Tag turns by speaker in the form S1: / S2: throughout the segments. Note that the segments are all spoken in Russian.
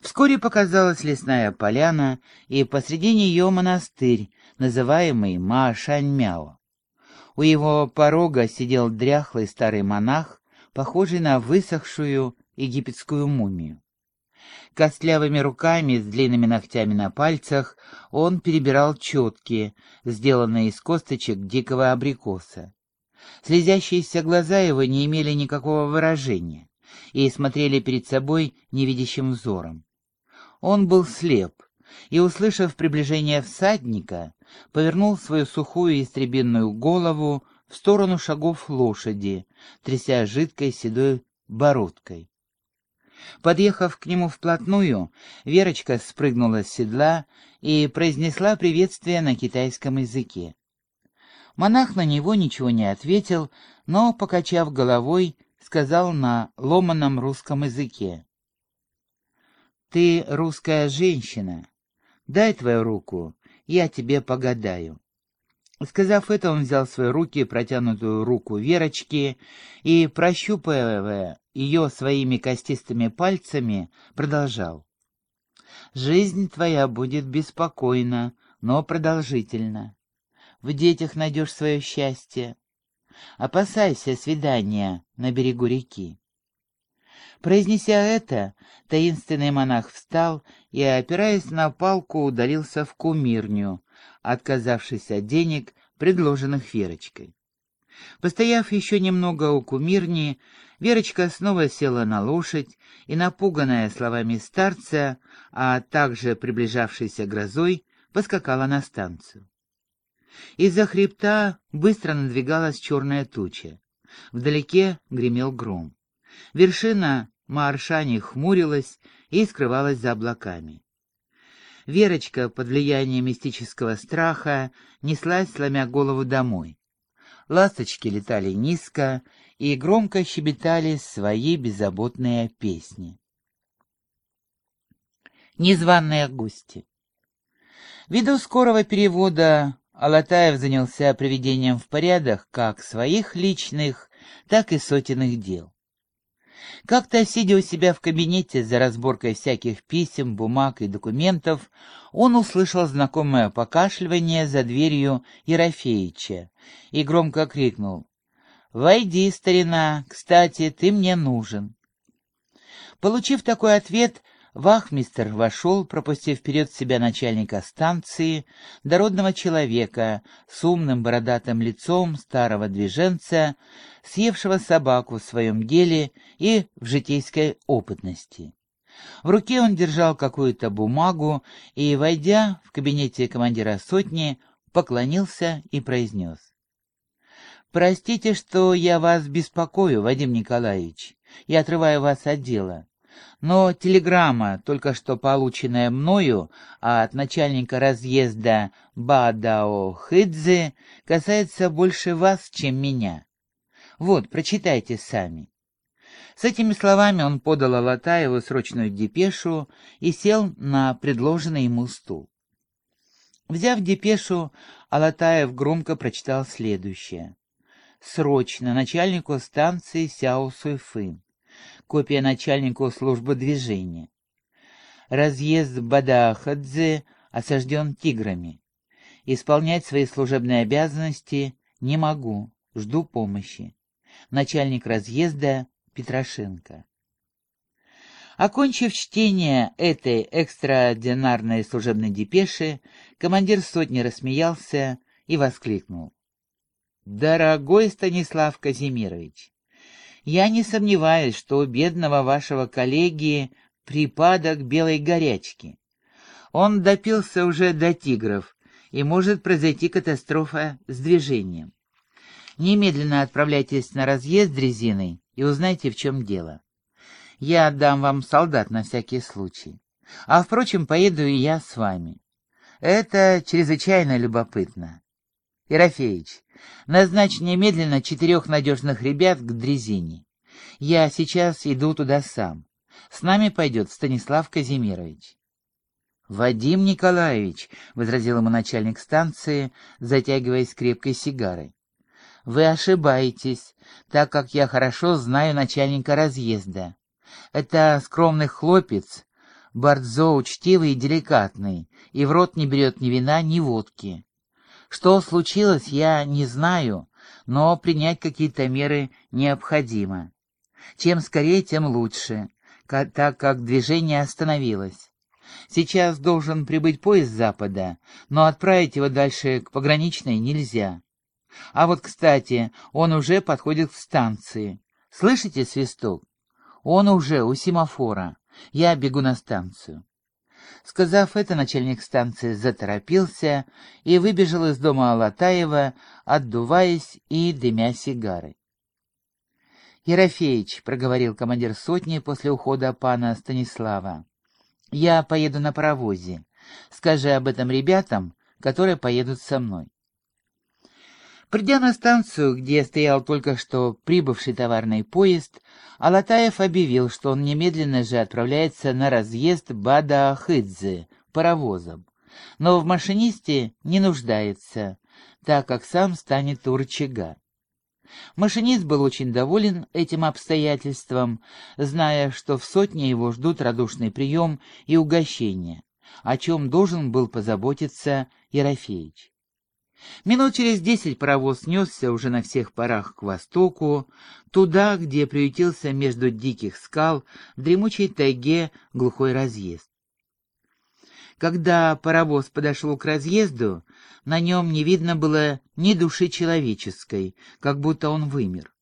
S1: Вскоре показалась лесная поляна, и посреди нее монастырь, называемый Маашань-Мяо. У его порога сидел дряхлый старый монах, похожий на высохшую египетскую мумию. Костлявыми руками с длинными ногтями на пальцах он перебирал четки, сделанные из косточек дикого абрикоса. Слезящиеся глаза его не имели никакого выражения и смотрели перед собой невидящим взором. Он был слеп, и, услышав приближение всадника, повернул свою сухую истребинную голову в сторону шагов лошади, тряся жидкой седой бородкой. Подъехав к нему вплотную, Верочка спрыгнула с седла и произнесла приветствие на китайском языке. Монах на него ничего не ответил, но, покачав головой, сказал на ломаном русском языке. «Ты русская женщина. Дай твою руку, я тебе погадаю». Сказав это, он взял в свои руки протянутую руку Верочки и, прощупывая ее своими костистыми пальцами, продолжал. «Жизнь твоя будет беспокойна, но продолжительна. В детях найдешь свое счастье. Опасайся свидания на берегу реки. Произнеся это, таинственный монах встал и, опираясь на палку, удалился в кумирню, отказавшись от денег, предложенных Верочкой. Постояв еще немного у кумирни, Верочка снова села на лошадь и, напуганная словами старца, а также приближавшейся грозой, поскакала на станцию. Из-за хребта быстро надвигалась черная туча. Вдалеке гремел гром. Вершина Маршани хмурилась и скрывалась за облаками. Верочка, под влиянием мистического страха, неслась, сломя голову домой. Ласточки летали низко и громко щебетали свои беззаботные песни. Незваные гости Ввиду скорого перевода Алатаев занялся приведением в порядок как своих личных, так и сотенных дел. Как-то, сидя у себя в кабинете за разборкой всяких писем, бумаг и документов, он услышал знакомое покашливание за дверью Ерофеича и громко крикнул «Войди, старина, кстати, ты мне нужен». Получив такой ответ, Вахмистер вошел, пропустив вперед себя начальника станции, дородного человека с умным бородатым лицом старого движенца, съевшего собаку в своем деле и в житейской опытности. В руке он держал какую-то бумагу и, войдя в кабинете командира сотни, поклонился и произнес. «Простите, что я вас беспокою, Вадим Николаевич, и отрываю вас от дела. Но телеграмма, только что полученная мною от начальника разъезда Бадао Хидзе, касается больше вас, чем меня. Вот, прочитайте сами. С этими словами он подал Алатаеву срочную депешу и сел на предложенный ему стул. Взяв депешу, Алатаев громко прочитал следующее. «Срочно начальнику станции Сяо Суйфын копия начальнику службы движения. Разъезд Бадахадзе осажден тиграми. Исполнять свои служебные обязанности не могу, жду помощи. Начальник разъезда Петрошенко. Окончив чтение этой экстраординарной служебной депеши, командир сотни рассмеялся и воскликнул. «Дорогой Станислав Казимирович, я не сомневаюсь, что у бедного вашего коллеги припадок белой горячки. Он допился уже до тигров, и может произойти катастрофа с движением. Немедленно отправляйтесь на разъезд дрезиной и узнайте, в чем дело. Я отдам вам солдат на всякий случай. А, впрочем, поеду и я с вами. Это чрезвычайно любопытно. Ерофеич, назначь немедленно четырех надежных ребят к дрезине. Я сейчас иду туда сам. С нами пойдет Станислав Казимирович. «Вадим Николаевич», — возразил ему начальник станции, затягиваясь крепкой сигарой, — «вы ошибаетесь, так как я хорошо знаю начальника разъезда. Это скромный хлопец, Бардзо учтивый и деликатный, и в рот не берет ни вина, ни водки. Что случилось, я не знаю, но принять какие-то меры необходимо. Чем скорее, тем лучше, так как движение остановилось. Сейчас должен прибыть поезд запада, но отправить его дальше к пограничной нельзя. А вот, кстати, он уже подходит к станции. Слышите свисток? Он уже у семафора. Я бегу на станцию. Сказав это, начальник станции заторопился и выбежал из дома Алатаева, отдуваясь и дымя сигарой. «Ерофеич», — проговорил командир сотни после ухода пана Станислава, — «я поеду на паровозе. Скажи об этом ребятам, которые поедут со мной». Придя на станцию, где стоял только что прибывший товарный поезд, Алатаев объявил, что он немедленно же отправляется на разъезд Бада-Ахыдзе паровозом, но в машинисте не нуждается, так как сам станет у рычага. Машинист был очень доволен этим обстоятельством, зная, что в сотне его ждут радушный прием и угощение, о чем должен был позаботиться Ерофеич. Минут через десять паровоз несся уже на всех парах к востоку, туда, где приютился между диких скал в дремучей тайге глухой разъезд. Когда паровоз подошел к разъезду, на нем не видно было ни души человеческой, как будто он вымер.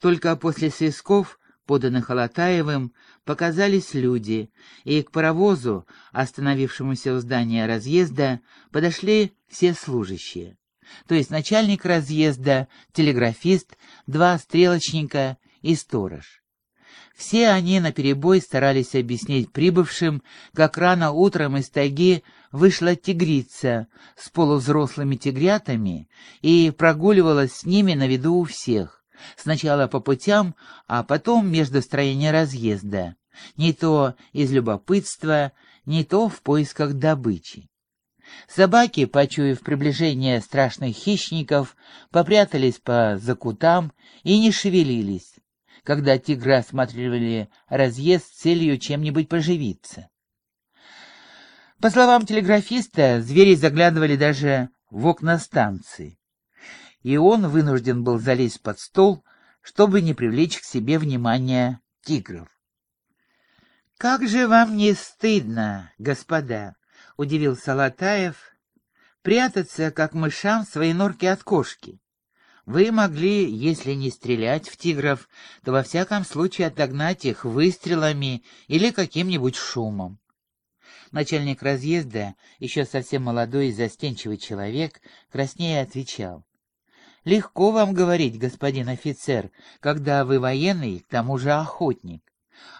S1: Только после свистков поданных Алатаевым, показались люди, и к паровозу, остановившемуся у здания разъезда, подошли все служащие. То есть начальник разъезда, телеграфист, два стрелочника и сторож. Все они наперебой старались объяснить прибывшим, как рано утром из тайги вышла тигрица с полувзрослыми тигрятами и прогуливалась с ними на виду у всех. Сначала по путям, а потом между строения разъезда. Не то из любопытства, не то в поисках добычи. Собаки, почуяв приближение страшных хищников, попрятались по закутам и не шевелились, когда тигры осматривали разъезд с целью чем-нибудь поживиться. По словам телеграфиста, звери заглядывали даже в окна станции и он вынужден был залезть под стол, чтобы не привлечь к себе внимание тигров. «Как же вам не стыдно, господа!» — удивился Латаев. «Прятаться, как мышам, в своей норке от кошки. Вы могли, если не стрелять в тигров, то во всяком случае отогнать их выстрелами или каким-нибудь шумом. Начальник разъезда, еще совсем молодой и застенчивый человек, краснее отвечал. Легко вам говорить, господин офицер, когда вы военный, к тому же охотник.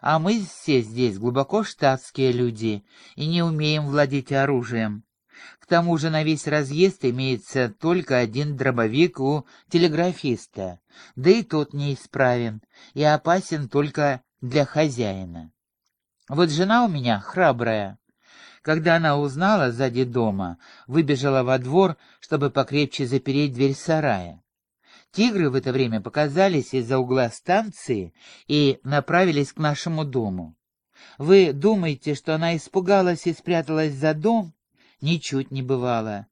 S1: А мы все здесь глубоко штатские люди и не умеем владеть оружием. К тому же на весь разъезд имеется только один дробовик у телеграфиста, да и тот неисправен и опасен только для хозяина. Вот жена у меня храбрая. Когда она узнала сзади дома, выбежала во двор, чтобы покрепче запереть дверь сарая. Тигры в это время показались из-за угла станции и направились к нашему дому. Вы думаете, что она испугалась и спряталась за дом? Ничуть не бывало.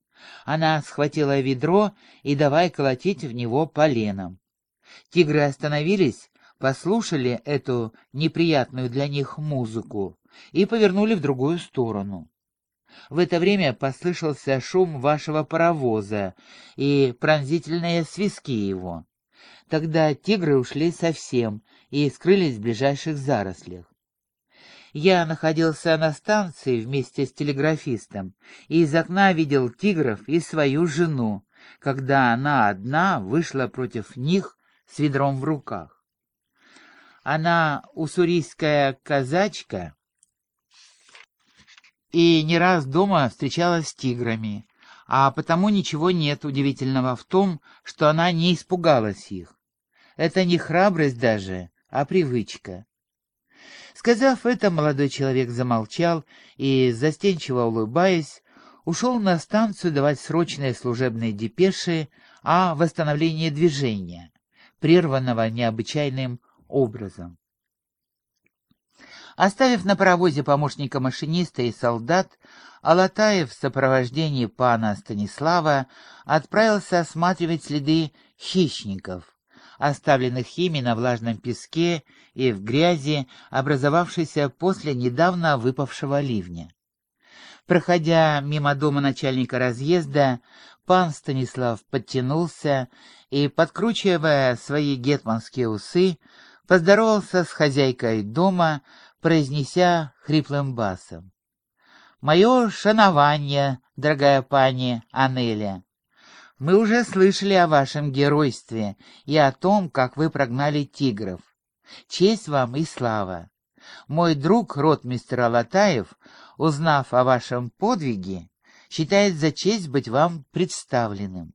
S1: Она схватила ведро и давай колотить в него поленом. Тигры остановились, послушали эту неприятную для них музыку и повернули в другую сторону. В это время послышался шум вашего паровоза и пронзительные свистки его. Тогда тигры ушли совсем и скрылись в ближайших зарослях. Я находился на станции вместе с телеграфистом и из окна видел тигров и свою жену, когда она одна вышла против них с ведром в руках. Она уссурийская казачка, и не раз дома встречалась с тиграми, а потому ничего нет удивительного в том, что она не испугалась их. Это не храбрость даже, а привычка. Сказав это, молодой человек замолчал и, застенчиво улыбаясь, ушел на станцию давать срочные служебные депеши о восстановлении движения, прерванного необычайным образом. Оставив на паровозе помощника машиниста и солдат, Алатаев в сопровождении пана Станислава отправился осматривать следы хищников, оставленных ими на влажном песке и в грязи, образовавшейся после недавно выпавшего ливня. Проходя мимо дома начальника разъезда, пан Станислав подтянулся и, подкручивая свои гетманские усы, поздоровался с хозяйкой дома, произнеся хриплым басом. «Мое шанование, дорогая пани Анеля. Мы уже слышали о вашем геройстве и о том, как вы прогнали тигров. Честь вам и слава. Мой друг, ротмистер Алатаев, узнав о вашем подвиге, считает за честь быть вам представленным.